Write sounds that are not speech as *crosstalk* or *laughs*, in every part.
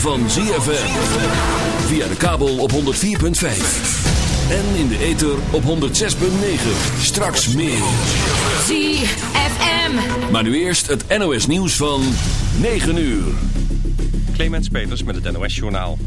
van ZFM. Via de kabel op 104.5. En in de ether op 106.9. Straks meer. ZFM. Maar nu eerst het NOS nieuws van 9 uur. Clemens Peters met het NOS Journaal.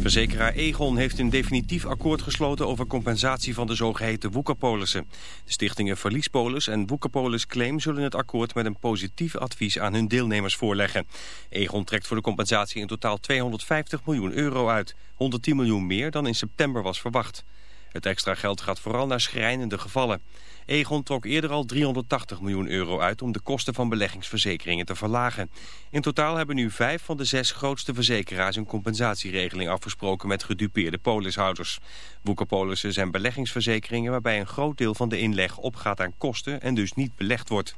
Verzekeraar Egon heeft een definitief akkoord gesloten over compensatie van de zogeheten woekerpolissen. De stichtingen Verliespolis en Woekerpolis Claim zullen het akkoord met een positief advies aan hun deelnemers voorleggen. Egon trekt voor de compensatie in totaal 250 miljoen euro uit, 110 miljoen meer dan in september was verwacht. Het extra geld gaat vooral naar schrijnende gevallen. Egon trok eerder al 380 miljoen euro uit om de kosten van beleggingsverzekeringen te verlagen. In totaal hebben nu vijf van de zes grootste verzekeraars een compensatieregeling afgesproken met gedupeerde polishouders. Woekerpolissen zijn beleggingsverzekeringen waarbij een groot deel van de inleg opgaat aan kosten en dus niet belegd wordt.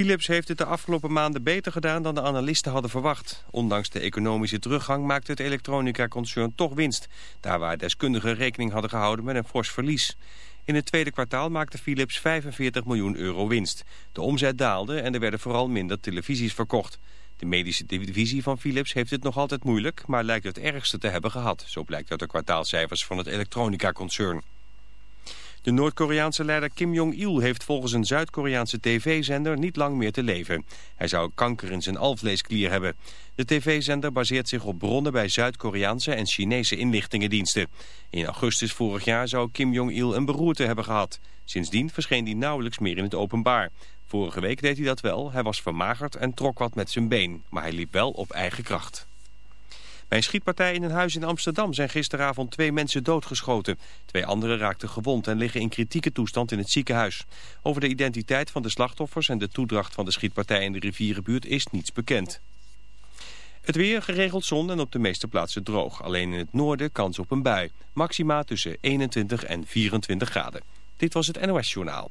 Philips heeft het de afgelopen maanden beter gedaan dan de analisten hadden verwacht. Ondanks de economische teruggang maakte het elektronica-concern toch winst. Daar waar deskundigen rekening hadden gehouden met een fors verlies. In het tweede kwartaal maakte Philips 45 miljoen euro winst. De omzet daalde en er werden vooral minder televisies verkocht. De medische divisie van Philips heeft het nog altijd moeilijk... maar lijkt het ergste te hebben gehad. Zo blijkt uit de kwartaalcijfers van het elektronica-concern. De Noord-Koreaanse leider Kim Jong-il heeft volgens een Zuid-Koreaanse tv-zender niet lang meer te leven. Hij zou kanker in zijn alvleesklier hebben. De tv-zender baseert zich op bronnen bij Zuid-Koreaanse en Chinese inlichtingendiensten. In augustus vorig jaar zou Kim Jong-il een beroerte hebben gehad. Sindsdien verscheen hij nauwelijks meer in het openbaar. Vorige week deed hij dat wel. Hij was vermagerd en trok wat met zijn been. Maar hij liep wel op eigen kracht. Bij een schietpartij in een huis in Amsterdam zijn gisteravond twee mensen doodgeschoten. Twee anderen raakten gewond en liggen in kritieke toestand in het ziekenhuis. Over de identiteit van de slachtoffers en de toedracht van de schietpartij in de rivierenbuurt is niets bekend. Het weer geregeld zon en op de meeste plaatsen droog. Alleen in het noorden kans op een bui. Maxima tussen 21 en 24 graden. Dit was het NOS Journaal.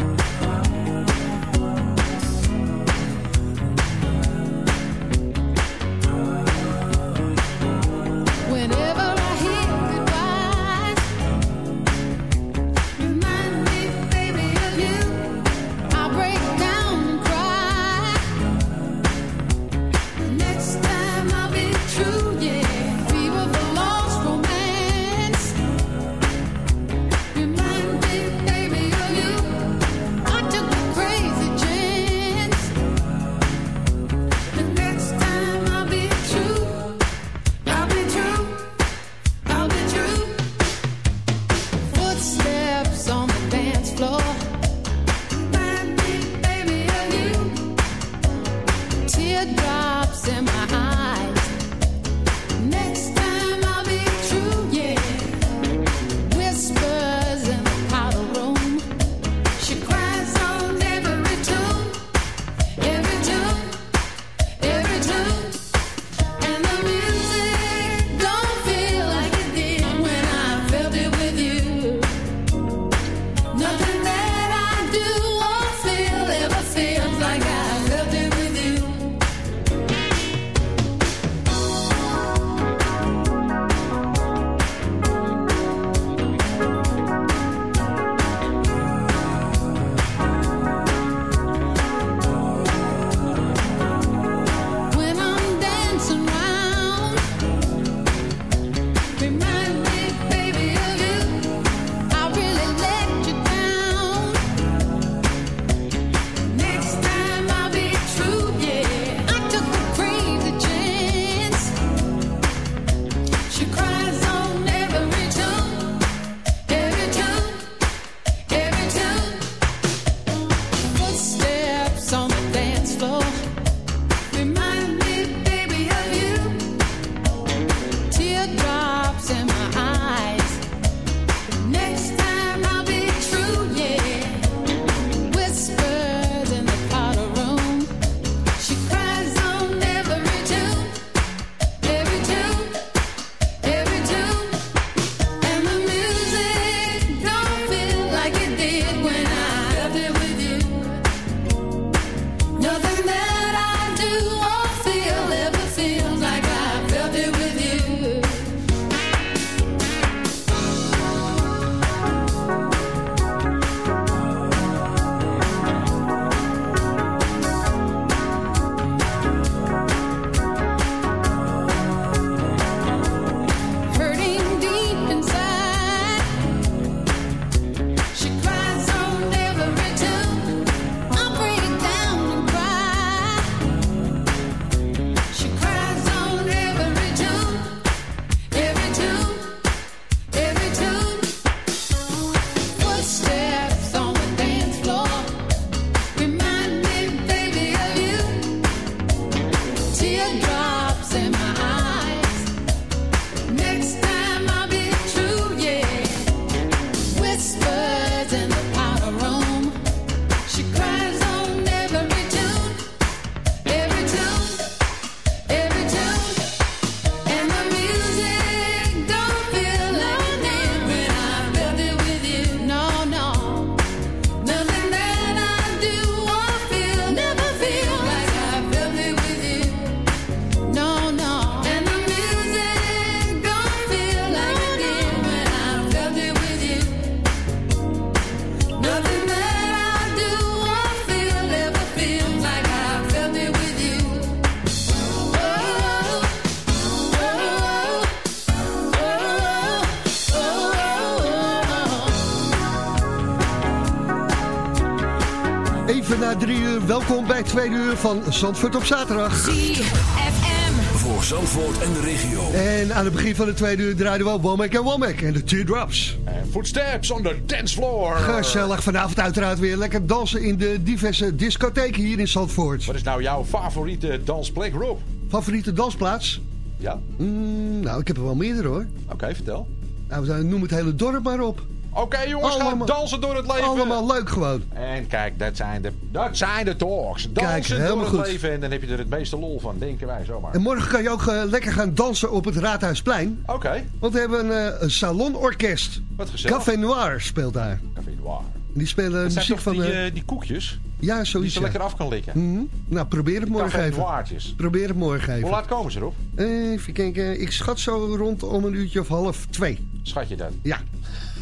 Uur, welkom bij twee uur van Zandvoort op zaterdag. ZFM. Voor Zandvoort en de regio. En aan het begin van de tweede uur draaiden we Womack en Womack en de Teardrops. En footsteps on the dance floor. Gezellig vanavond uiteraard weer lekker dansen in de diverse discotheken hier in Zandvoort. Wat is nou jouw favoriete dansplek, Rob? Favoriete dansplaats? Ja? Mm, nou, ik heb er wel meerdere hoor. Oké, vertel. Nou, we noem het hele dorp maar op. Oké jongens, gaan Allemaal- dansen door het leven. Allemaal leuk gewoon. En kijk, dat zijn de, dat zijn de talks. Dansen Kijk, door het goed. leven en dan heb je er het meeste lol van, denken wij zomaar. En morgen kan je ook eh, lekker gaan dansen op het Raadhuisplein. Oké, Want we hebben een, eh, een salonorkest. wat gezellig. Café Noir speelt daar. Café Noir. En Die spelen Dat muziek van... die, eh, die koekjes ja, die zoiets. ze ja. lekker af kan likken. Mhm. Nou, probeer het Die morgen even. Noirtjes. Probeer het morgen even. Hoe laat komen ze erop? Even kijken, ik schat zo rond om een uurtje of half twee. Schat je dat? Ja.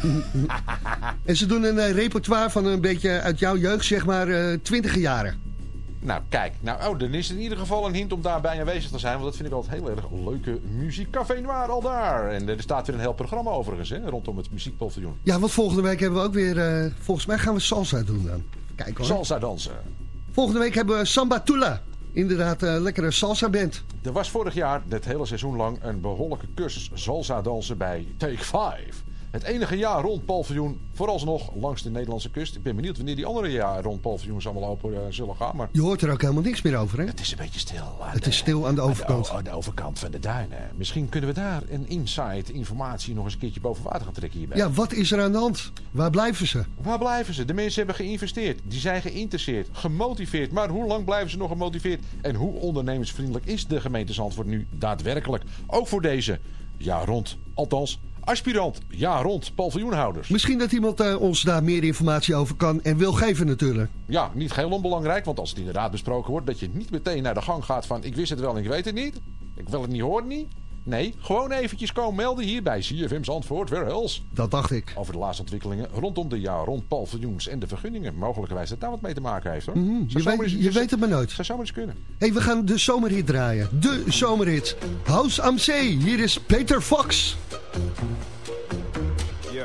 *laughs* en ze doen een eh, repertoire van een beetje uit jouw jeugd, zeg maar, eh twintige jaren. Nou, kijk. Nou, oh, dan is het in ieder geval een hint om daarbij aanwezig te zijn. Want dat vind ik altijd heel erg leuke muziek. Café Noir al daar. En er staat weer een heel programma overigens, hè, rondom het muziekpaviljoen. Ja, want volgende week hebben we ook weer, eh, volgens mij gaan we salsa doen dan. Kijk hoor. Salsa dansen. Volgende week hebben we Samba Tula. Inderdaad, een lekkere salsa band. Er was vorig jaar, dit hele seizoen lang, een behoorlijke cursus salsa dansen bij Take 5. Het enige jaar rond paviljoen, vooralsnog langs de Nederlandse kust. Ik ben benieuwd wanneer die andere jaar rond paviljoens allemaal open eh, zullen gaan. Maar Je hoort er ook helemaal niks meer over, hè? het is een beetje stil. Het is stil aan de overkant. Aan de, overkant van de duinen. Misschien kunnen we daar een insight, informatie nog eens een keertje boven water gaan trekken hierbij. Ja, wat is er aan de hand? Waar blijven ze? Waar blijven ze? De mensen hebben geïnvesteerd. Die zijn geïnteresseerd, gemotiveerd. Maar hoe lang blijven ze nog gemotiveerd? En hoe ondernemersvriendelijk is de gemeente Zandvoort nu daadwerkelijk? Ook voor deze jaar rond. Althans, aspirant jaar rond paviljoenhouders. Misschien dat iemand eh, ons daar meer informatie over kan en wil geven natuurlijk. Ja, niet heel onbelangrijk, want als het inderdaad besproken wordt... dat je niet meteen naar de gang gaat van... ik wist het wel en ik weet het niet. Ik wil het niet horen niet. Nee, gewoon eventjes komen melden hier bij CFM Zandvoort, Werhels. Dat dacht ik. Over de laatste ontwikkelingen rondom de jaar rond paviljoens en de vergunningen. Mogelijkerwijs dat daar wat mee te maken heeft hoor. Mhm, je weet, eens- je weet het maar nooit. Zou zomaar eens kunnen. hey, we gaan de zomerhit draaien. De zomerhit. House am Zee. Hier is Peter Fox. Hier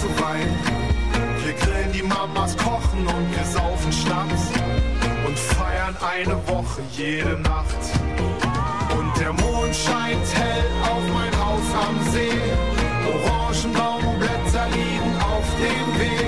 zu weinen. Wir grillen die Mamas, kochen und wir saufen Schnaps und feiern eine Woche jede Nacht. Und der Mond scheint hell auf mein Haus am See. Orangenbaumblätter liegen auf dem Weg.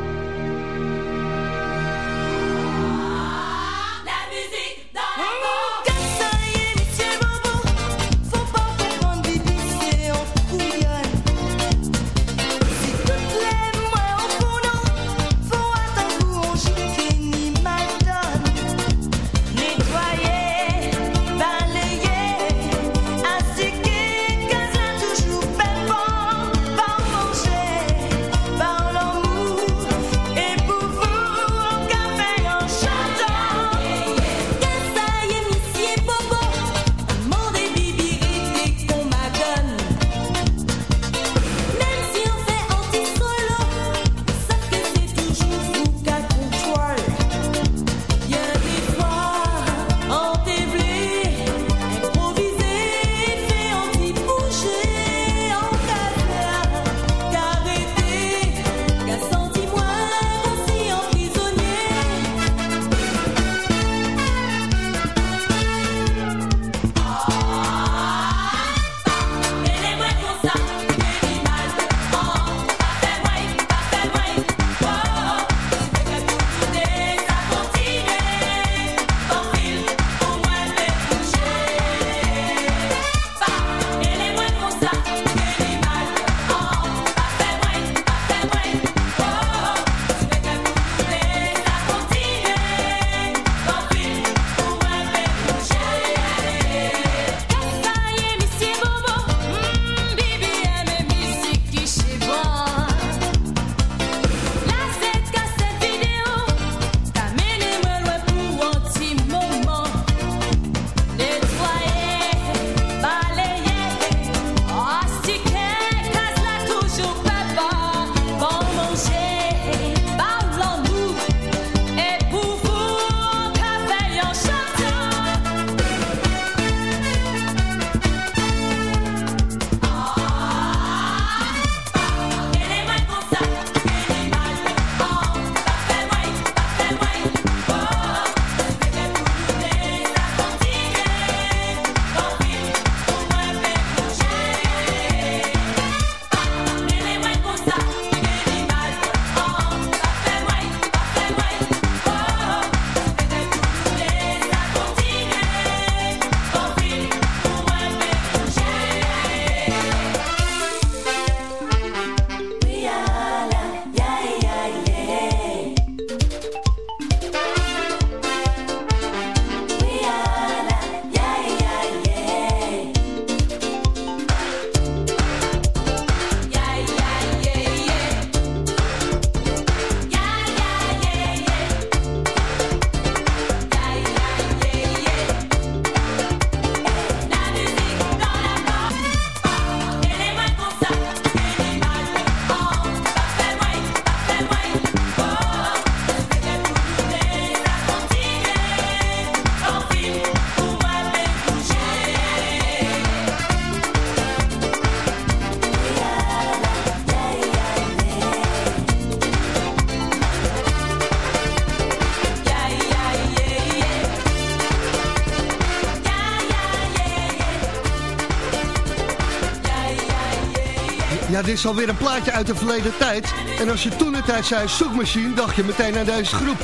Is alweer een plaatje uit de verleden tijd. En als je toen de tijd zei zoekmachine, dacht je meteen aan deze groep.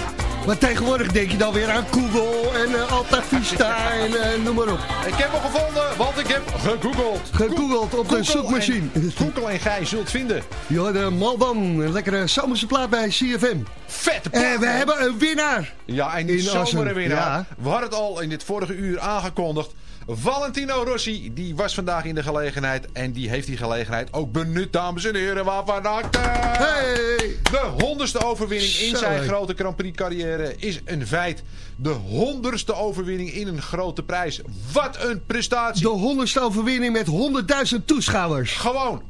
Maar tegenwoordig denk je dan weer aan Google en eh, Alta Vista en eh, noem maar op. Ik heb hem gevonden, want ik heb gegoogeld. Gegoogeld op de zoekmachine. en- Google en gij zult vinden. Ja, de Maldan, een lekkere zomerse plaat bij CFM. Vette En we hebben een winnaar. Ja, en die zomere winnaar. ja. We hadden het al in dit vorige uur aangekondigd. Valentino Rossi, die was vandaag in de gelegenheid. En die heeft die gelegenheid ook benut, dames en heren. Waarvan harte. Hey! De honderdste overwinning in Zo, zijn grote Grand Prix carrière is een feit. De honderdste overwinning in een grote prijs. Wat een prestatie. De honderdste overwinning met 100.000 toeschouwers. Gewoon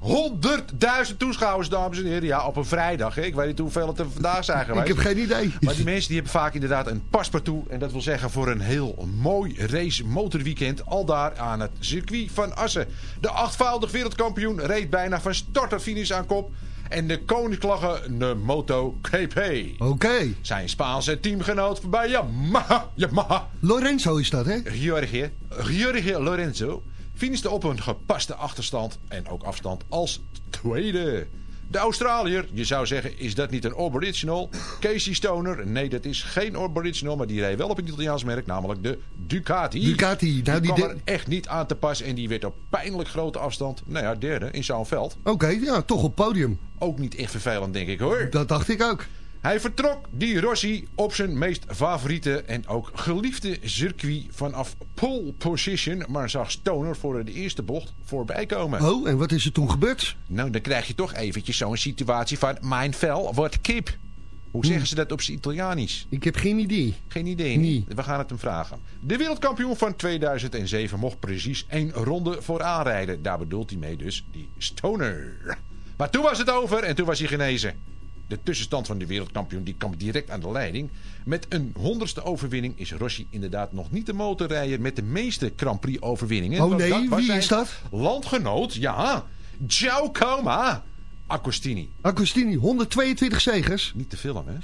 100.000 toeschouwers, dames en heren. Ja, op een vrijdag. Hè. Ik weet niet hoeveel het er vandaag zijn geweest. Ik heb geen idee. Maar die mensen die hebben vaak inderdaad een paspartout. En dat wil zeggen voor een heel mooi race motorweekend. Al daar aan het circuit van Assen. De achtvoudig wereldkampioen reed bijna van start tot finish aan kop. en de koninklijke Moto GP. Oké. Zijn Spaanse teamgenoot bij Yamaha. Yamaha. Lorenzo is dat, hè? Jorge, Jorge Lorenzo finishte op een gepaste achterstand en ook afstand als tweede. De Australiër, je zou zeggen, is dat niet een aboriginal? Casey Stoner, nee dat is geen aboriginal, maar die reed wel op een Italiaans merk, namelijk de Ducati. Ducati, nou, die die kwam er echt niet aan te pas en die werd op pijnlijk grote afstand, nou ja, derde in Zaanveld. Oké, ja, toch op podium. Ook niet echt vervelend, denk ik hoor. Dat dacht ik ook. Hij vertrok die Rossi op zijn meest favoriete en ook geliefde circuit vanaf pole position, maar zag Stoner voor de eerste bocht voorbij komen. Oh, en wat is er toen gebeurd? Nou, dan krijg je toch eventjes zo'n situatie van mijn vel wordt kip. Hoe zeggen ze dat op zijn Italianisch? Ik heb geen idee. Geen idee. Nee. We gaan het hem vragen. De wereldkampioen van 2007 mocht precies één ronde voor aanrijden. Daar bedoelt hij mee dus die Stoner. Maar toen was het over en toen was hij genezen. De tussenstand van de wereldkampioen die kwam direct aan de leiding. Met een honderdste overwinning is Rossi inderdaad nog niet de motorrijder met de meeste Grand Prix overwinningen. Oh nee, was wie is dat? Landgenoot, ja. Giacomo Agostini. Agostini, 122 zegers. Niet te filmen, hè?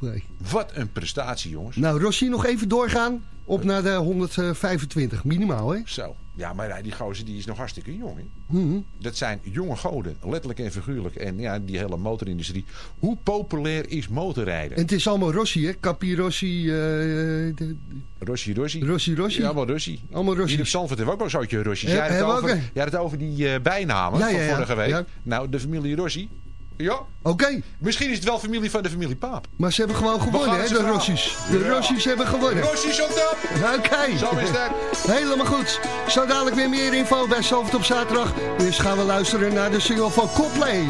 Nee. Wat een prestatie, jongens. Nou, Rossi nog even doorgaan. Op naar de 125, minimaal, hè? Zo. Ja, maar die gozer die is nog hartstikke jong. Hè? Mhm. Dat zijn jonge goden, letterlijk en figuurlijk. En ja, die hele motorindustrie. Hoe populair is motorrijden? En het is allemaal Rossi, hè? Capi Rossi, eh, de- Rossi, Rossi. Rossi, Rossi. Ja, allemaal Rossi. Allemaal Rossi. Hier op Zandvoort hebben we ook wel Rossi's. Ja, Jij had het, over, jij had het over die eh, bijnamen Ja, van ja, vorige week. Nou, de familie Rossi. Ja. Oké, Misschien is het wel familie van de familie Paap. maar ze hebben gewoon gewonnen, hè? De. Rossi's. De Ja. Rossi's hebben gewonnen. Rossi's op top! Oké. Zo is dat. *laughs* Helemaal goed. Zo dadelijk weer meer info bij Zalvert op zaterdag. Dus gaan we luisteren naar de single van Coldplay.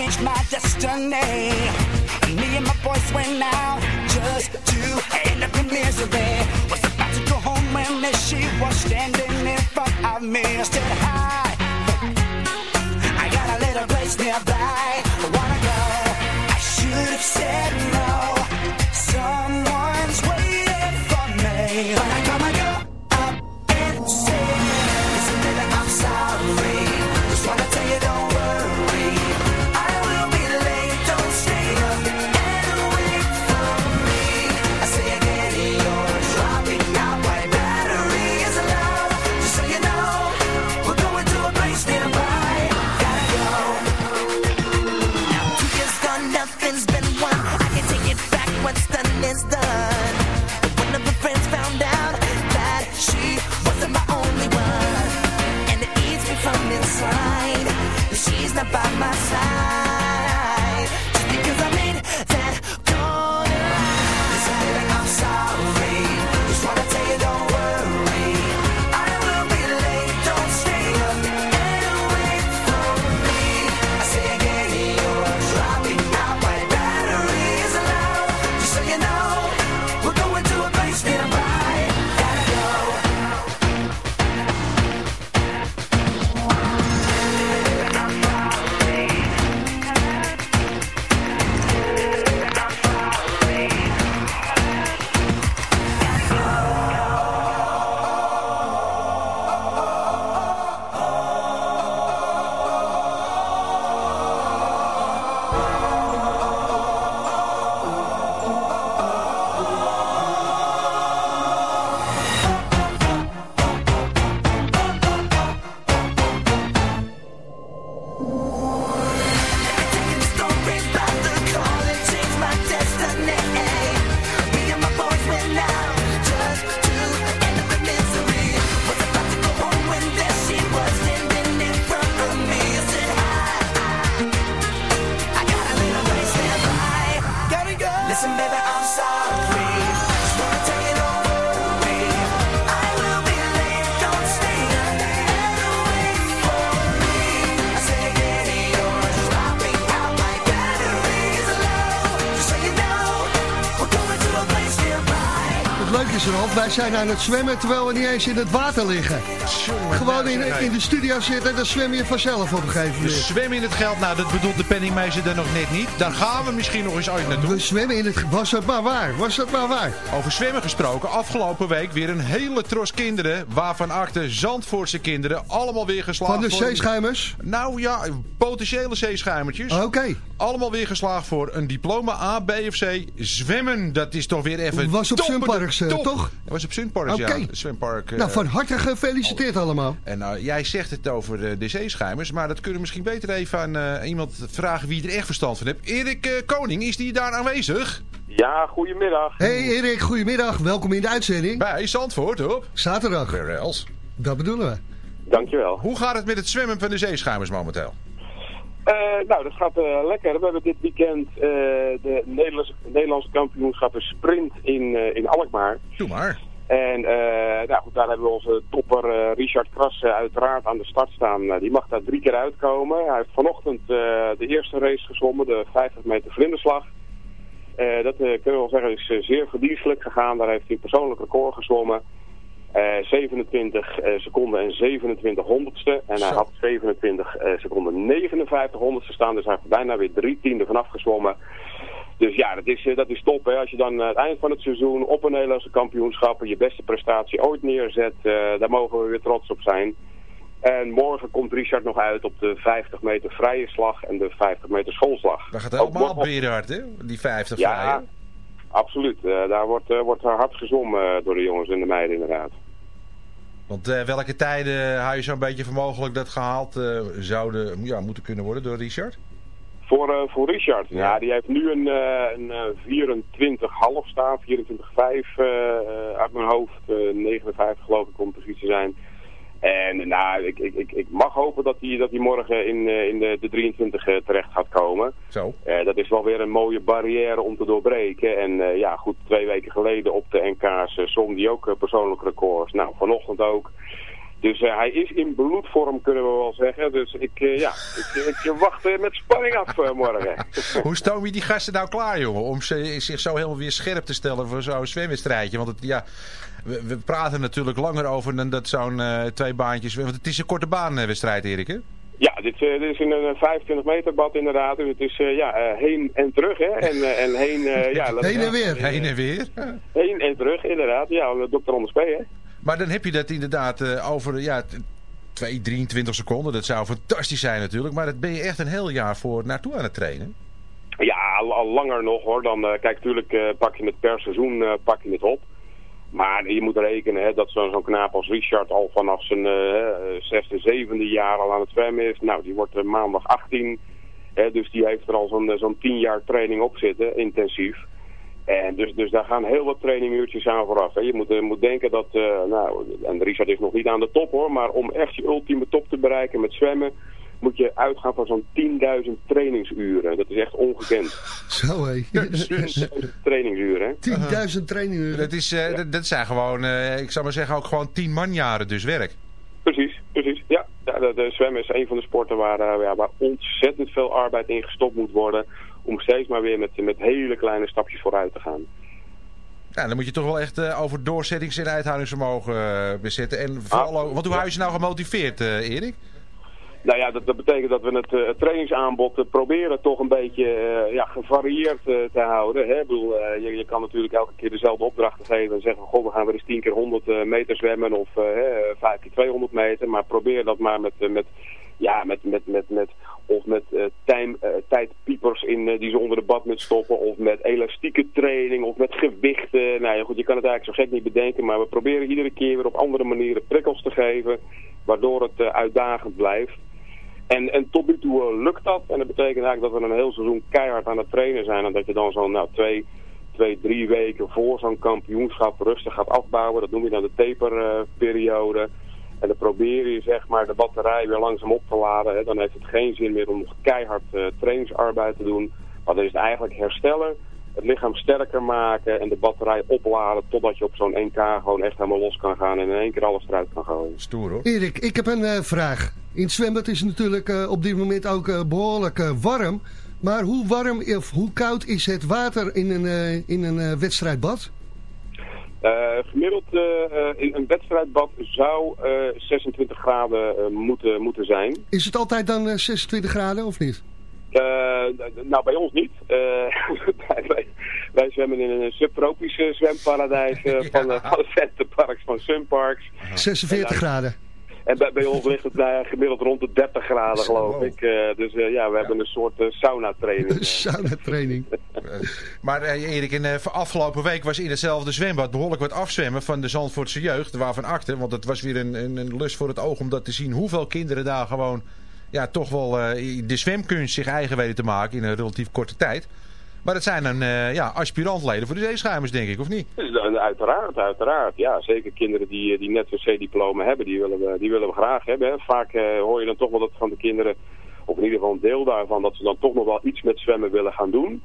Changed my destiny. Me and my boys went out just to end up in misery. Was about to go home when there she was standing in front of me. I said, Hi, I got a little place nearby. I wanna go. I should have said no. Zijn aan het zwemmen terwijl we niet eens in het water liggen. Gewoon in, in de studio zitten, dan zwem je vanzelf op een gegeven We moment. zwemmen in het geld. Nou, dat bedoelt de penningmeester dan nog net niet. Daar gaan we misschien nog eens uit naartoe. We zwemmen in het... Was dat maar waar? Was dat maar waar? Over zwemmen gesproken. Afgelopen week weer een hele tros kinderen. Waarvan achter Zandvoortse kinderen. Allemaal weer geslaagd Van de voor- zeeschuimers? Nou ja, potentiële zeeschuimertjes. Oké. Allemaal weer geslaagd voor een diploma A, B of C. Zwemmen, dat is toch weer even... Was op top. toch? Was op Oké. ja. Zwempark. eh, Nou, van harte gefeliciteerd allemaal. En nou, jij zegt het over de, de zeeschuimers, maar dat kunnen we misschien beter even aan eh, iemand vragen wie er echt verstand van heeft. Erik eh, Koning, is die daar aanwezig? Ja, goedemiddag. Hey Erik, goedemiddag. Welkom in de uitzending. Bij Zandvoort, op. Zaterdag. Where else? Dat bedoelen we. Dankjewel. Hoe gaat het met het zwemmen van de zeeschuimers momenteel? Eh, nou, dat gaat eh, lekker. We hebben dit weekend eh, de Nederlandse, Nederlandse kampioenschappen sprint in, in Alkmaar. Doe maar. En nou goed, daar hebben we onze topper Richard Kras eh, uiteraard aan de start staan. Eh, die mag daar drie keer uitkomen. Hij heeft vanochtend de eerste race gezwommen, de 50 meter vlinderslag. Dat kunnen we wel zeggen is zeer verdienstelijk gegaan. Daar heeft hij een persoonlijk record gezwommen. Eh, 27 eh, seconden en 27 honderdste. En hij had 27 eh, seconden 59 honderdste staan. Dus hij heeft bijna weer drie tienden vanaf gezwommen. Dus ja, dat is, eh, dat is top. Hè. Als je dan aan het eind van het seizoen op een Nederlandse kampioenschappen je beste prestatie ooit neerzet, eh, daar mogen we weer trots op zijn. En morgen komt Richard nog uit op de 50 meter vrije slag en de 50 meter schoolslag. Dat gaat morgen- berenhard, hè? Die 50 Ja, vrije. Absoluut. Eh, daar wordt, eh, wordt hard gezwommen eh, door de jongens en de meiden inderdaad. Want welke tijden hou je zo'n beetje voor mogelijk dat gehaald eh, zouden ja, moeten kunnen worden door Richard? Voor, voor Richard, ja. die heeft nu een, een eh, 24,5 staan, 24,5 eh, eh, uit mijn hoofd. eh 59 geloof ik om precies te zijn. En nou, ik, ik, ik, ik mag hopen dat hij dat hij morgen in, eh, in de, de 23 eh, terecht gaat komen. Zo. Eh, dat is wel weer een mooie barrière om te doorbreken. En ja, goed, twee weken geleden op de NK's uh, som die ook persoonlijke records. Nou, vanochtend ook. Dus hij is in bloedvorm, kunnen we wel zeggen. Dus ik, ja, ik, ik wacht eh, met spanning af morgen. *laughs* Hoe stoom je die gasten nou klaar, jongen? Om ze, zich zo helemaal weer scherp te stellen voor zo'n zwemwedstrijdje. Want het, ja, we, we praten natuurlijk langer over dan dat zo'n eh, twee baantjes... Want het is een korte baanwedstrijd, Erik, hè? Ja, dit, eh, dit is in een 25 meter bad inderdaad. Dus het is eh, ja, heen en terug. Hè? En, en heen, eh, ja, laat- Heen en weer. Heen en weer. Heen en terug, inderdaad. Ja, dokter Anders P. Hè? Maar dan heb je dat inderdaad eh, over ja, t- 2, 23 seconden. Dat zou fantastisch zijn natuurlijk. Maar dat ben je echt een heel jaar voor naartoe aan het trainen. Ja, al, al langer nog hoor. Dan, kijk, natuurlijk eh, pak je het per seizoen eh, pak je het op. Maar je moet rekenen hè, dat zo'n zo'n knaap als Richard al vanaf zijn eh, zesde, zevende jaar al aan het zwemmen is. Nou, die wordt eh, maandag 18. Hè, dus die heeft er al zo'n eh, zo'n 10 jaar training op zitten, intensief. En dus, dus daar gaan heel wat traininguurtjes aan vooraf. Hè. Je moet, moet denken dat, nou, en Richard is nog niet aan de top hoor, maar om echt je ultieme top te bereiken met zwemmen, moet je uitgaan van zo'n 10.000 trainingsuren. Dat is echt ongekend. *laughs* Zo hé. 10.000 trainingsuren. hè. 10.000 trainingen. Dat, is, eh, dat, dat zijn gewoon, eh, ik zou maar zeggen, ook gewoon 10 manjaren dus werk. Precies, precies. Ja, ja de, de zwemmen is een van de sporten waar, eh, ja, waar ontzettend veel arbeid in gestopt moet worden. Om steeds maar weer met, met hele kleine stapjes vooruit te gaan. Ja, dan moet je toch wel echt eh, over doorzettings- en uithoudingsvermogen bezetten. En vooral ook, want hoe hou je ze nou gemotiveerd, eh, Erik? Nou ja, dat, betekent dat we het, eh, trainingsaanbod eh, proberen toch een beetje eh, ja, gevarieerd te houden. Hè? Je, kan natuurlijk elke keer dezelfde opdrachten geven en zeggen, goh, we gaan weer eens 10 keer 100 eh, meter zwemmen of eh, hè, 5 keer 200 meter. Maar probeer dat maar met, met, ja, met, met, met, met, of met time, tijdpiepers in die ze onder de badmuts stoppen. Of met elastieke training of met gewichten. Nou ja, goed, je kan het eigenlijk zo gek niet bedenken. Maar we proberen iedere keer weer op andere manieren prikkels te geven. Waardoor het uitdagend blijft. En, en tot nu toe eh, lukt dat. En dat betekent eigenlijk dat we een heel seizoen keihard aan het trainen zijn. En dat je dan zo'n nou, twee, twee, drie weken voor zo'n kampioenschap rustig gaat afbouwen. Dat noem je dan de taperperiode. en dan probeer je zeg maar de batterij weer langzaam op te laden. Dan heeft het geen zin meer om nog keihard eh, trainingsarbeid te doen. Maar dan is het eigenlijk herstellen. Het lichaam sterker maken en de batterij opladen totdat je op zo'n 1K gewoon echt helemaal los kan gaan en in één keer alles eruit kan gooien. Stoer hoor. Erik, ik heb een eh, vraag. In het zwembad is het natuurlijk eh, op dit moment ook eh, behoorlijk eh, warm. Maar hoe warm of hoe koud is het water in een, eh, in een eh, wedstrijdbad? Eh, gemiddeld in een wedstrijdbad zou eh, 26 graden eh, moeten, moeten zijn. Is het altijd dan eh, 26 graden of niet? Eh, nou, bij ons niet. Eh, *laughs* wij, wij zwemmen in een subtropische zwemparadijs eh, *laughs* van, eh, van de centerparks, van Sunparks. 46 graden. En bij, bij ons ligt het nou gemiddeld rond de 30 graden, geloof ik. Eh, dus eh, ja, we hebben een soort eh, sauna-training. *laughs* Sauna-training. Maar eh, Erik, in de afgelopen week was in hetzelfde zwembad behoorlijk wat afzwemmen van de Zandvoortse jeugd. Waarvan akte, want het was weer een, een, een lust voor het oog om dat te zien. Hoeveel kinderen daar gewoon ja, toch wel eh, de zwemkunst zich eigen weten te maken in een relatief korte tijd. Maar dat zijn dan eh, ja, aspirantleden voor de zeeschuimers, denk ik, of niet? Dus, eh, uiteraard, uiteraard. Ja, zeker kinderen die, eh, die net een C-diploma hebben, die willen, we, die willen we graag hebben. Vaak eh, hoor je dan toch wel dat van de kinderen, of in ieder geval een deel daarvan, dat ze dan toch nog wel iets met zwemmen willen gaan doen.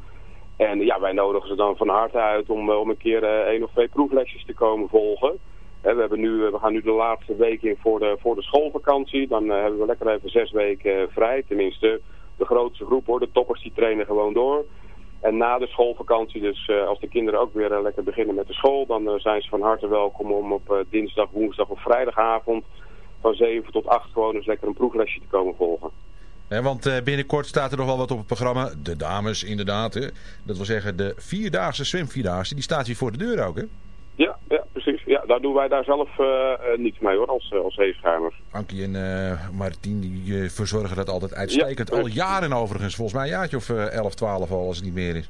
En ja, wij nodigen ze dan van harte uit om, om een keer eh, één of twee proeflesjes te komen volgen. Hè, we, hebben nu, we gaan nu de laatste week in voor de, voor de schoolvakantie. Dan hebben we lekker even zes weken vrij. Tenminste, de grootste groep hoor. De toppers die trainen gewoon door. En na de schoolvakantie, dus eh, als de kinderen ook weer eh, lekker beginnen met de school, dan eh, zijn ze van harte welkom om op dinsdag, woensdag of vrijdagavond van 7 tot 8 gewoon eens lekker een proeflesje te komen volgen. Want binnenkort staat er nog wel wat op het programma. De dames, inderdaad. Hè. Dat wil zeggen, de vierdaagse zwemvierdaagse, die staat hier voor de deur ook, hè? Ja, ja precies. Ja, daar doen wij daar zelf eh, eh, niets mee hoor, als, eh, als zeeschuimers. Ankie en Martien die verzorgen dat altijd uitstekend. Ja. Al jaren overigens, volgens mij een jaartje of eh, 11, 12 al als het niet meer is.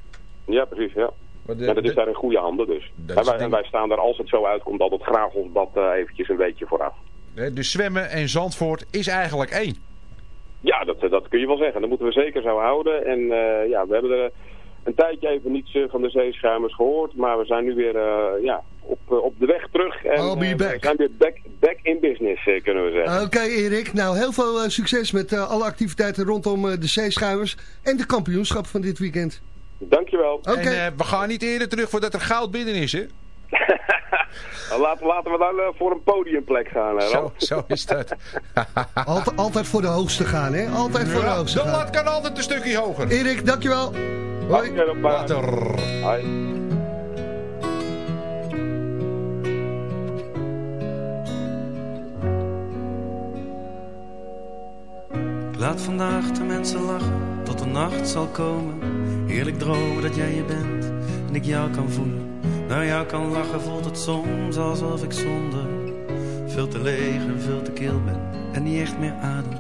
Ja, precies, ja. Maar de- Maar dat is daar in goede handen dus. En wij, en staan daar als het zo uitkomt altijd graag ons bad eventjes een beetje vooraf. Dus zwemmen en Zandvoort is eigenlijk één. Ja, dat, dat kun je wel zeggen. Dat moeten we zeker zo houden. En ja, we hebben er een tijdje even niets eh, van de zeeschuimers gehoord. Maar we zijn nu weer eh, ja, op, eh, op de weg terug. En, I'll be back. We zijn weer back, back in business, kunnen we zeggen. Oké Erik, nou heel veel succes met alle activiteiten rondom de zeeschuimers en de kampioenschap van dit weekend. Dankjewel. Oké. En we gaan niet eerder terug voordat er goud binnen is, hè? *laughs* Nou, laten, laten we dan voor een podiumplek gaan. Hè, Zo, zo is dat. *laughs* Altijd, altijd voor de hoogste gaan, hè? Altijd voor de hoogste de lat kan altijd een stukje hoger. Erik, dankjewel. Hoi. Later. Hoi. Laat vandaag de mensen lachen tot de nacht zal komen. Heerlijk dromen dat jij je bent en ik jou kan voelen. Naar jou kan lachen voelt het soms alsof ik zonder veel te leeg en veel te kil ben en niet echt meer adem.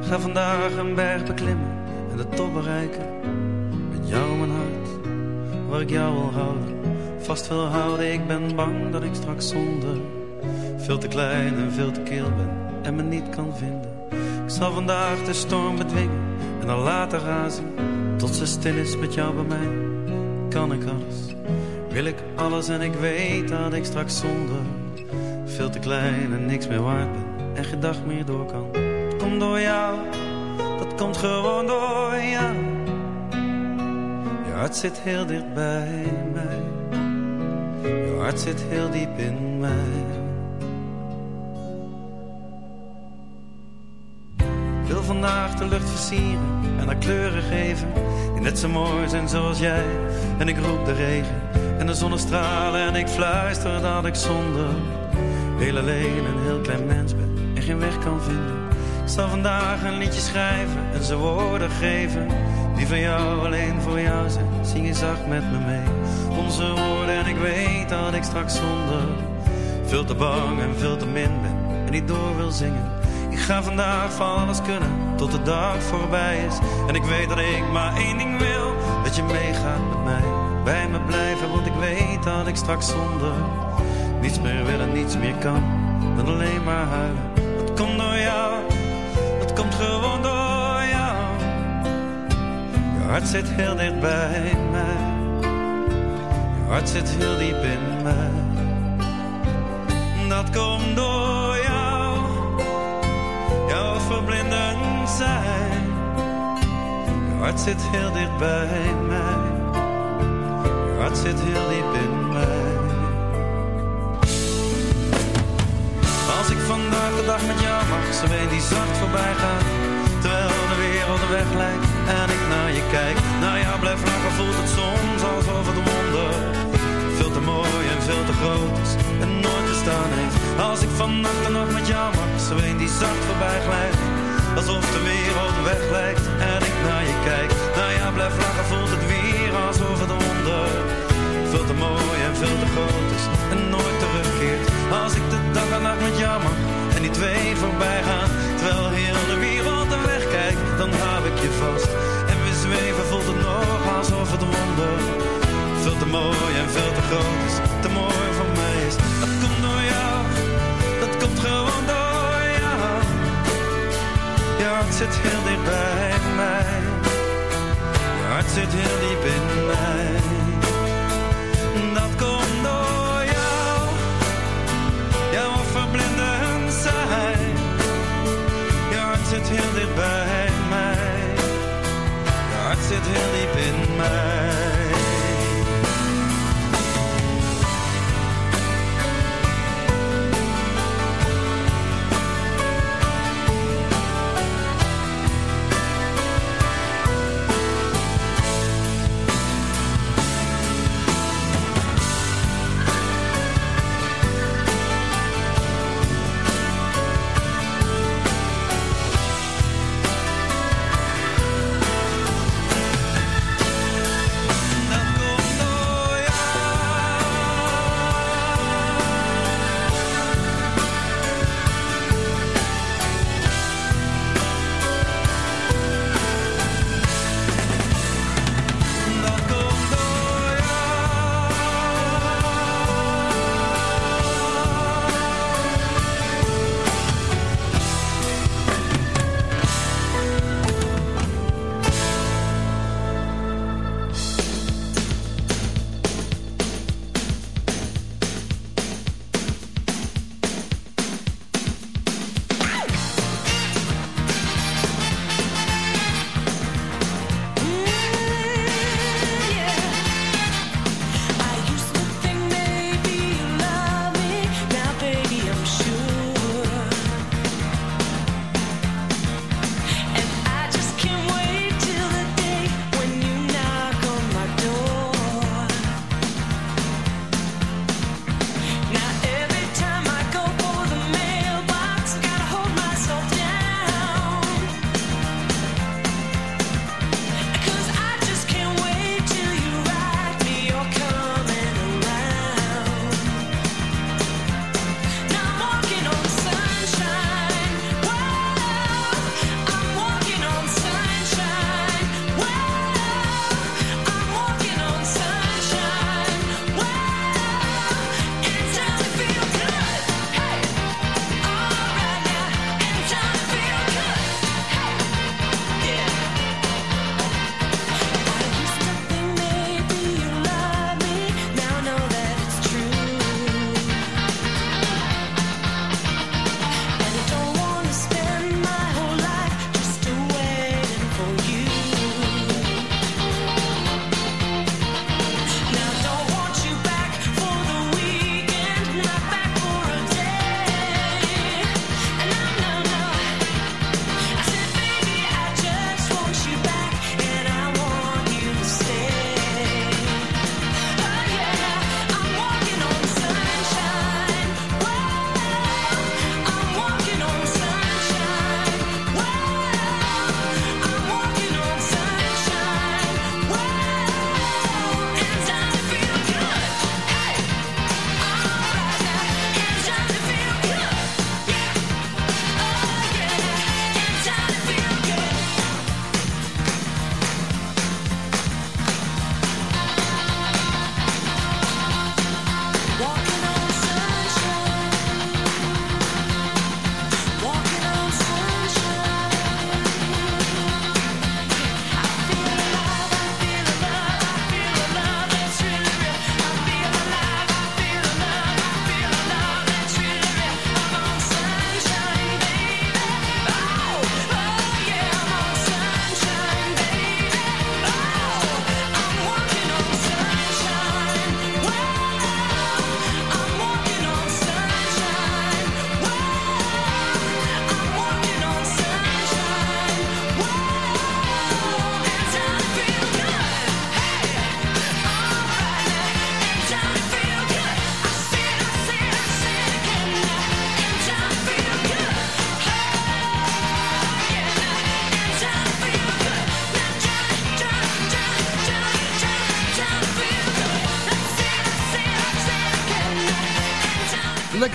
Ga vandaag een berg beklimmen en de top bereiken. Jou mijn hart, waar ik jou wil houden. Vast wil houden, ik ben bang dat ik straks zonder veel te klein en veel te kil ben en me niet kan vinden. Ik zal vandaag de storm bedwingen en dan later razen. Tot ze stil is met jou bij mij. Kan ik alles, wil ik alles en ik weet dat ik straks zonder veel te klein en niks meer waard ben en dag meer door kan. Het komt door jou, dat komt gewoon door jou. Hart zit heel dicht bij mij. Je hart zit heel diep in mij. Ik wil vandaag de lucht versieren en haar kleuren geven. Die net zo mooi zijn zoals jij. En ik roep de regen en de zonnestralen. En ik fluister dat ik zonder heel alleen een heel klein mens ben. En geen weg kan vinden. Ik zal vandaag een liedje schrijven en ze woorden geven. Die van jou alleen voor jou zijn. Zing je zacht met me mee. Onze woorden en ik weet dat ik straks zonder veel te bang en veel te min ben. En niet door wil zingen. Ik ga vandaag van alles kunnen tot de dag voorbij is. En ik weet dat ik maar één ding wil: dat je meegaat met mij. Bij me blijven, want ik weet dat ik straks zonder niets meer wil en niets meer kan. Dan alleen maar huilen. Dat komt door jou, dat komt gewoon door hart zit heel dicht bij mij. Je hart zit heel diep in mij. Dat komt door jou jou verblindend zijn. Je hart zit heel dicht bij mij. Je hart zit heel diep in mij. Als ik vandaag de dag met jou mag, zo weet die zacht voorbij gaat. Terwijl de wereld weg lijkt en ik naar je kijk. Naar jou blijf lachen, voelt het soms alsof het wonder. Veel te mooi en veel te groot is en nooit bestaan heeft. Als ik vannacht de nacht met jou mag, zo een die zacht voorbij glijdt. Alsof de wereld weg lijkt en ik naar je kijk. Naar jou blijf lachen, voelt het weer alsof het wonder. Veel te mooi en veel te groot is en nooit terugkeert. Als ik de dag en nacht met jou mag en die twee voorbij gaan. Terwijl heel de wereld dan hou ik je vast. En we zweven, voelt het nog alsof het wonder. Veel te mooi en veel te groot is, te mooi voor mij is. Dat komt door jou, dat komt gewoon door jou. Je hart zit heel dicht bij mij. Je hart zit heel diep in mij. Je hart zit heel diep in mij.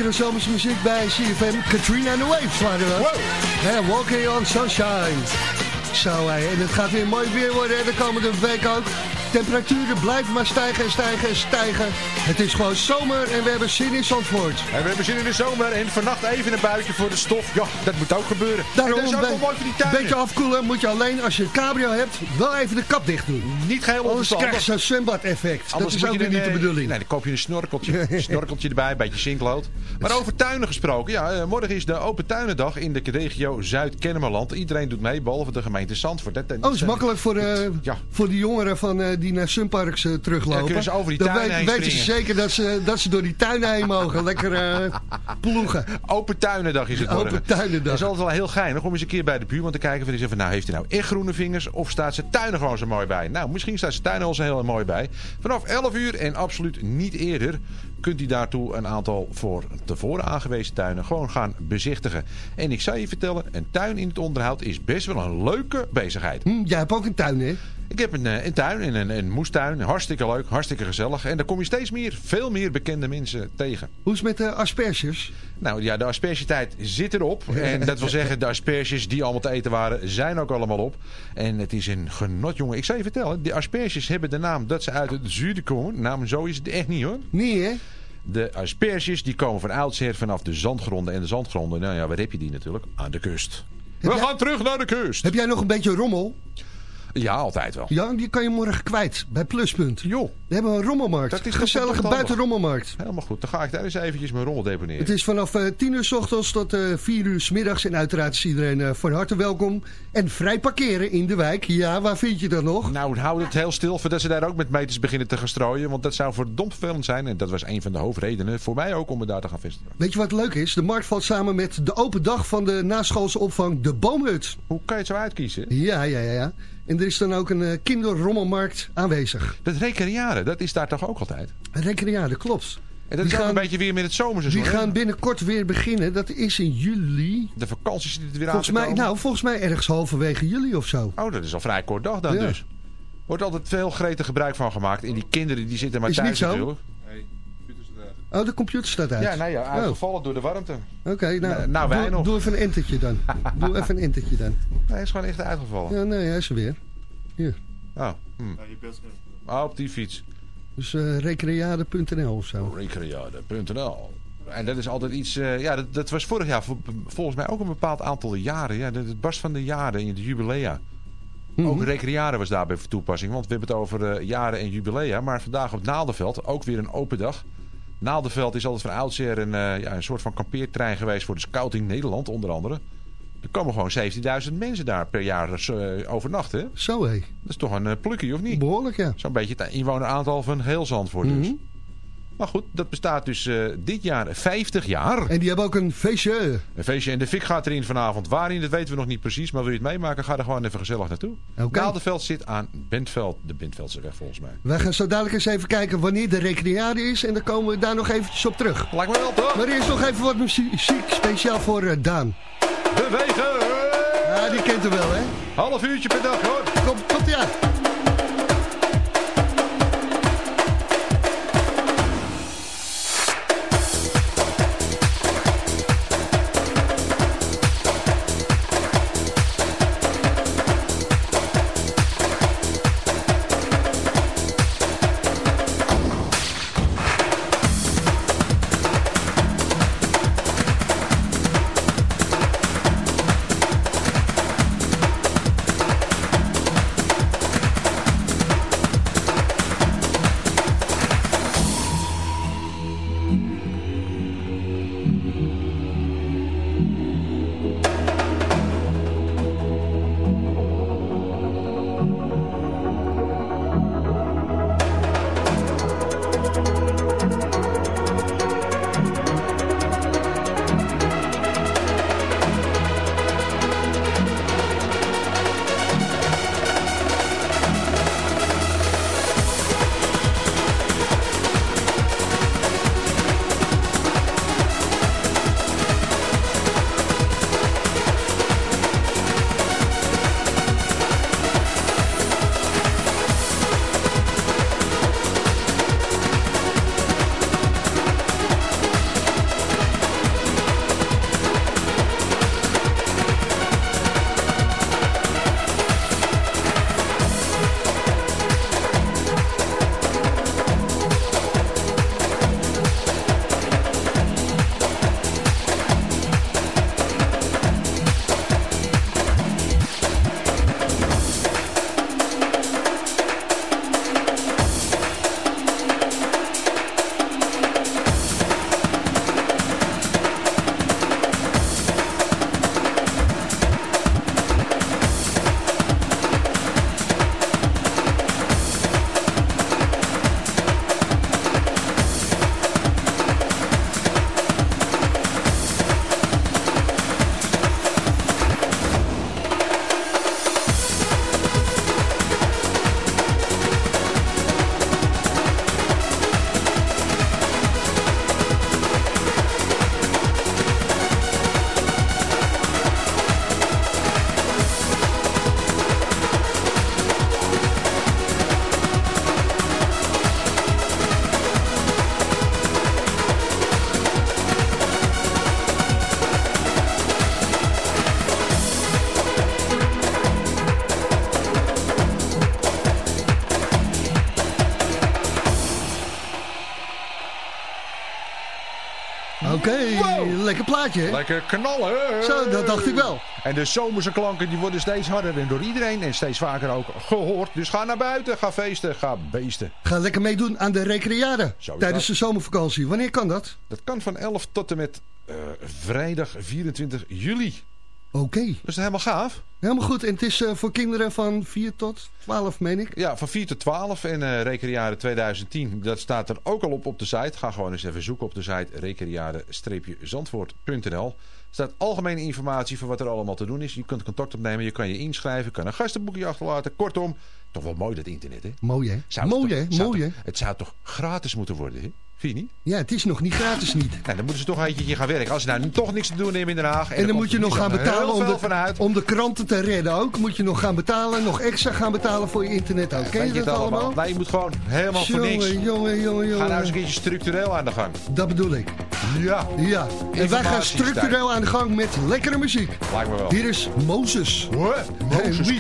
Lekkere zomerse muziek bij CFM. Katrina and the Waves waren we. Hè, walking on Sunshine. Zo, en het gaat weer mooi weer worden de komende week ook. Temperaturen blijven maar stijgen en stijgen en stijgen. Het is gewoon zomer en we hebben zin in Zandvoort. En we hebben zin in de zomer en vannacht even een buitje voor de stof. Ja, dat moet ook gebeuren. Daarom dat is ook een wel mooi voor die be- tuinen. beetje afkoelen moet je alleen als je een cabrio hebt wel even de kap dicht doen. Niet geheel Anders krijg je zo'n zwembad effect. Dat Anders is moet ook weer een, niet de eh, bedoeling. Nee, dan koop je een snorkeltje, *laughs* een snorkeltje erbij, een beetje zinklood. Maar over tuinen gesproken. Ja, eh, morgen is de Open Tuinendag in de regio Zuid-Kennemerland. Iedereen doet mee, behalve de gemeente Zandvoort. Dat, dat Oh, is makkelijk voor, de Ja. voor die jongeren van, eh, die naar Sunparks eh, teruglopen. Ja, ze over die Dan tuinen weet- heen weten ze springen. zeker dat ze, dat ze door die tuinen heen mogen. Lekker eh, ploegen. Open Tuinendag is het Open morgen. Tuinendag. Het is altijd wel heel geinig om eens een keer bij de buurman te kijken. Van die zeggen van, nou, heeft hij nou echt groene vingers? Of staat zijn tuinen gewoon zo mooi bij? Nou, misschien staat zijn tuinen al zo heel mooi bij. Vanaf 11 uur en absoluut niet eerder kunt u daartoe een aantal voor tevoren aangewezen tuinen gewoon gaan bezichtigen. En ik zou je vertellen, een tuin in het onderhoud is best wel een leuke bezigheid. Hm, jij hebt ook een tuin, hè? Ik heb een, eh, een tuin en een, een moestuin. Hartstikke leuk, hartstikke gezellig. En daar kom je steeds meer, veel meer bekende mensen tegen. Hoe is het met de asperges? Nou ja, de aspergetijd zit erop. *laughs* En dat wil zeggen, de asperges die allemaal te eten waren, zijn ook allemaal op. En het is een genot, jongen. Ik zal je vertellen, de asperges hebben de naam dat ze uit het zuiden komen. Nou, zo is het echt niet hoor. Nee, hè? De asperges die komen van oudsher vanaf de zandgronden. En de zandgronden, nou ja, waar heb je die natuurlijk? Aan de kust. We gaan terug naar de kust. Heb jij nog een beetje rommel? Ja, altijd wel. Ja, die kan je morgen kwijt bij Pluspunt. Joh. We hebben een rommelmarkt. Dat is Gezellige buitenrommelmarkt. Helemaal goed. Dan ga ik daar eens eventjes mijn rommel deponeren. Het is vanaf eh, 10 uur s ochtends tot eh 4 uur s middags. En uiteraard is iedereen eh, van harte welkom. En vrij parkeren in de wijk. Ja, waar vind je dat nog? Nou, houd het heel stil voordat ze daar ook met meters beginnen te gaan strooien. Want dat zou verdomd vervelend zijn. En dat was een van de hoofdredenen voor mij ook om me daar te gaan vestigen. Weet je wat leuk is? De markt valt samen met de open dag van de naschoolse opvang De Boomhut. Hoe kan je het zo uitkiezen? Ja, ja, ja. ja. En er is dan ook een eh, kinderrommelmarkt aanwezig. Dat recreëren, dat is daar toch ook altijd? Recreade, klopt. En dat is ook een beetje weer met het zomerseizoen. Die hè? gaan binnenkort weer beginnen. Dat is in juli. De vakanties zitten er weer Volgens aan mij, nou, volgens mij ergens halverwege juli of zo. Oh, dat is al vrij kort dag dan Ja. dus. Wordt altijd veel gretig gebruik van gemaakt. En die kinderen die zitten maar Is thuis niet zo? natuurlijk. Oh, de computer staat uit. Ja, nou ja, Oh. uitgevallen door de warmte. Oké, nou, Nou, nou, wij doe, nog. doe even een entertje dan. *laughs* doe even een entertje dan. Nee, hij is gewoon echt uitgevallen. Ja, nee, hij is er weer. Hier. Oh, hm. Ah, op die fiets. Dus eh recreade.nl of zo. Recreade.nl En dat is altijd iets... eh, ja, dat, dat was vorig jaar vol- volgens mij ook een bepaald aantal jaren. Ja, dat- het barst van de jaren in de jubilea. Mhm. Ook recreade was daarbij voor toepassing. Want we hebben het over eh, jaren en jubilea. Maar vandaag op Naaldenveld ook weer een open dag. Naaldenveld is altijd van oudsher een, eh, ja, een soort van kampeertrein geweest voor de Scouting Nederland onder andere. Er komen gewoon 17.000 mensen daar per jaar eh, overnachten. Zo hé. Dat is toch een uh, plukkie, of niet? Behoorlijk, ja. Zo'n beetje het inwoneraantal van heel Zandvoort dus. Mhm. Maar goed, dat bestaat dus eh, dit jaar 50 jaar. En die hebben ook een feestje. Een feestje en de fik gaat erin vanavond. Waarin, dat weten we nog niet precies. Maar wil je het meemaken, ga er gewoon even gezellig naartoe. Naaldenveld zit aan Bentveld, de Bentveldse weg volgens mij. Wij gaan zo dadelijk eens even kijken wanneer de recreade is. En dan komen we daar nog eventjes op terug. Lijkt me wel toch? Maar eerst nog even wat muziek speciaal voor eh, Daan. Bewegen! Ja, die kent hem wel, hè? Half uurtje per dag hoor. Kom, komt ja. Oké, lekker plaatje, hè? Lekker knallen. Zo, dat dacht ik wel. En de zomerse klanken die worden steeds harder en door iedereen en steeds vaker ook gehoord. Dus ga naar buiten, ga feesten, ga beesten. Ga lekker meedoen aan de recreade tijdens dat. de zomervakantie. Wanneer kan dat? Dat kan van 11 tot en met eh, vrijdag 24 juli. Oké. Dat is helemaal gaaf. Helemaal goed. En het is eh, voor kinderen van 4 tot 12, meen ik. Ja, van 4 tot 12 en eh Recreade 2010. Dat staat er ook al op op de site. Ga gewoon eens even zoeken op de site recreade-zandvoort.nl. Er staat algemene informatie van wat er allemaal te doen is. Je kunt contact opnemen, je kan je inschrijven, kan een gastenboekje achterlaten. Kortom, toch wel mooi dat internet, hè? Mooi, hè? Zou het Mooi, toch- hè? zou Mooi, toch- hè? Het zou toch gratis moeten worden, hè? Vind je niet? Ja, het is nog niet gratis niet. *laughs* Nou, dan moeten ze toch een eentje gaan werken. Als ze nou toch niks te doen hebben in Den Haag. En dan moet je nog gaan betalen om de, om de kranten te redden ook. Moet je nog gaan betalen, nog extra gaan betalen voor je internet ook. Ken je dat allemaal? Nee, je moet gewoon helemaal voor niks. Jongen, jongen, jongen, Ga nou eens een jongen. keertje structureel aan de gang. Dat bedoel ik. Ja. Ja. En wij gaan structureel aan de gang met lekkere muziek. Lijkt me wel. Hier is Moses. What? Moses We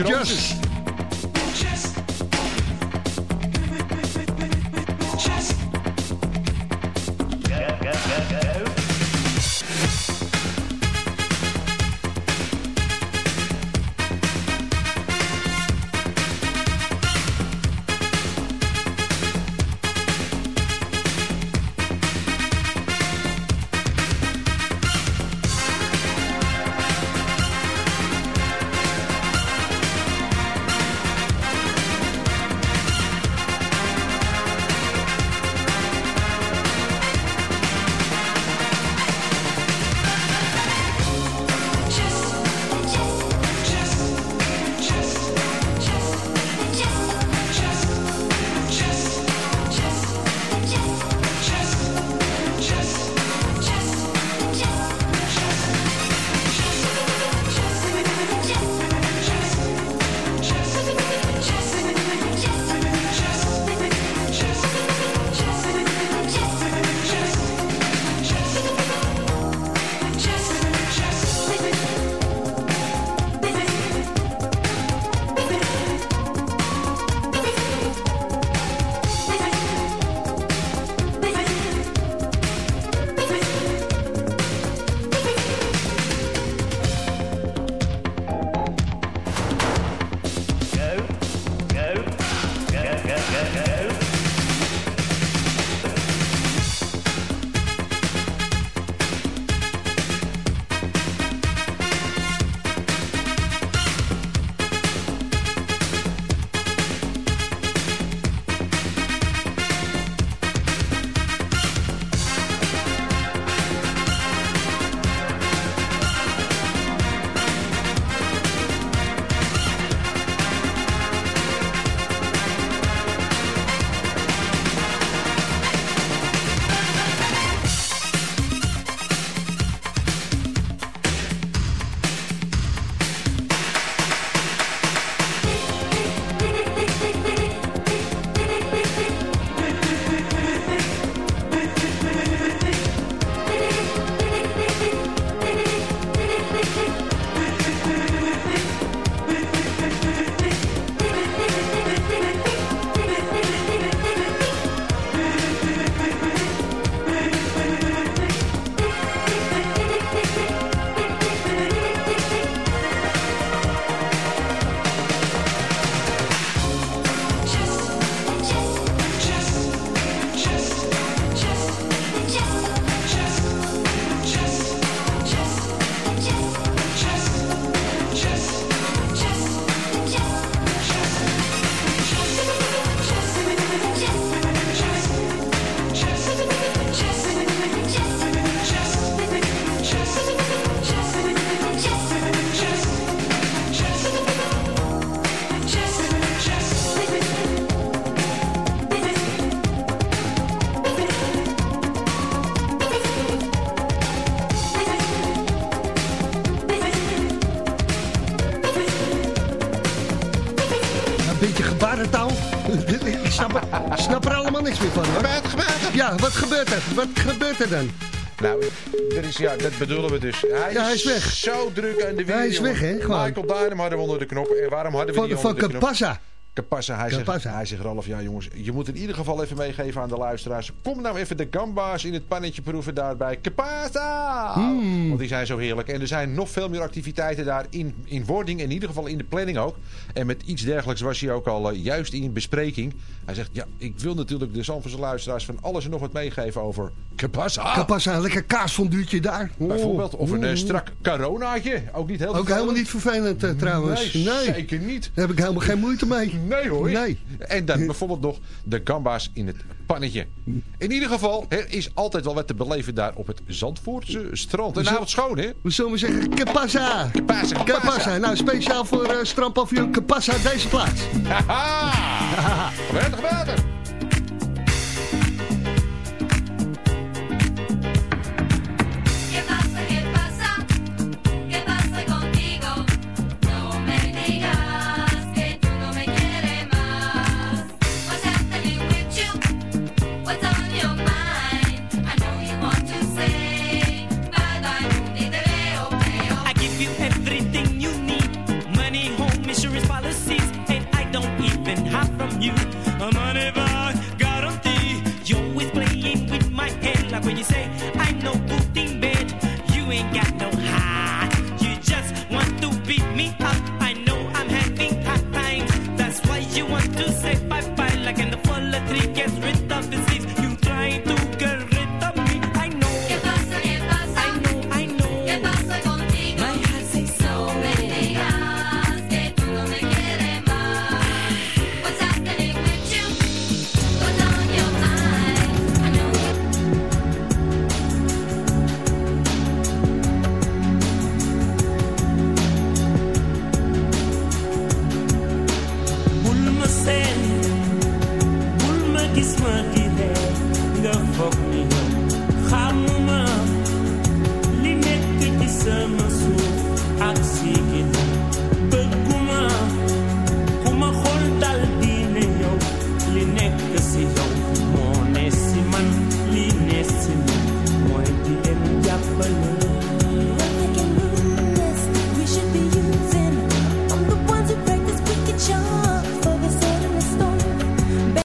gebeurt er? Wat gebeurt er dan? Nou, er is, ja, dat bedoelen we dus. Hij, Ja, hij is weg. Zo druk aan de weer. Hij is jongen. weg, hè, gewoon. Michael Dynam hadden we onder de knop. En waarom hadden we Van, die van onder de knop? Kapassa. Hij zegt, hij zegt, Ralf, ja jongens, je moet in ieder geval even meegeven aan de luisteraars. Kom nou even de gamba's in het pannetje proeven daarbij. Kapassa! Hmm. Want die zijn zo heerlijk. En er zijn nog veel meer activiteiten daar in, in wording. In ieder geval in de planning ook. En met iets dergelijks was hij ook al eh, juist in bespreking. Hij zegt, ja, ik wil natuurlijk de Zandvoortse luisteraars van alles en nog wat meegeven over Kapassa. Kapassa, lekker kaasfonduutje daar. Oh. Bijvoorbeeld. Of een strak coronaatje. Ook niet heel Ook helemaal niet vervelend eh, trouwens. Nee, zeker niet. Daar heb ik helemaal geen moeite mee. Nee hoor. Nee. En dan bijvoorbeeld nog de gamba's in het pannetje. In ieder geval, er is altijd wel wat te beleven daar op het Zandvoortse strand. En nou het schoon, hè? We zullen maar zeggen, Kapassa. Kapassa, Kapassa. Nou, speciaal voor uh, strandpavillon Kapassa deze plaats. Haha! *laughs* Geweldig water!